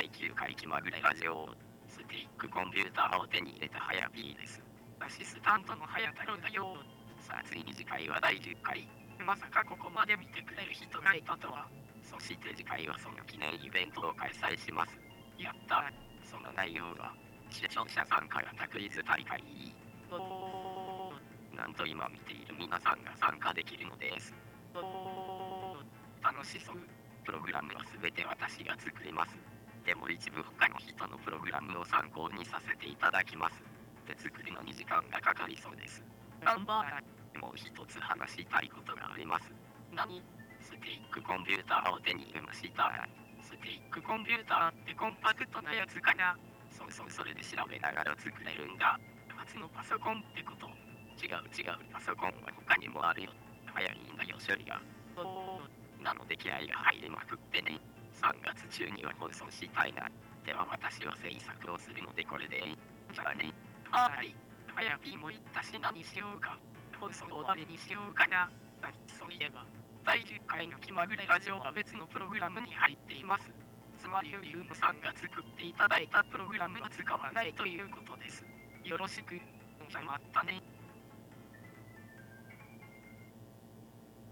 第9回気まぐれラジオスティックコンピューターを手に入れたはや P です。アシスタントのはや太郎だよさあついに次回は第10回。まさかここまで見てくれる人がいたとはそして次回はその記念イベントを開催します。やった。その内容は視聴者参加型クイズ大会。おーなんと今見ている皆さんが参加できるのです。おー楽しそう。プログラムは全て私が作ります。でも一部他の人のプログラムを参考にさせていただきます。で作るのに時間がかかりそうです。ナンバーもう一つ話したいことがあります。何？スティックコンピューターを手に入れましたスティックコンピューターってコンパクトなやつかな。そうそうそれで調べながら作れるんだ。初のパソコンってこと違う違うパソコンは他にもあるよ。早いんだよ処理が。なので気合が入りまくってね。中には放送したいなでは私は制作をするのでこれでじゃあね。はーい。はやぴーも言ったし何しようか。放送を誰にしようかな。そういえば第10回の気まぐれラジオは別のプログラムに入っています。つまりゆりうむさんが作っていただいたプログラムは使わないということです。よろしく。じゃあまたね。